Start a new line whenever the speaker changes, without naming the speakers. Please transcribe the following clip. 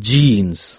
jeans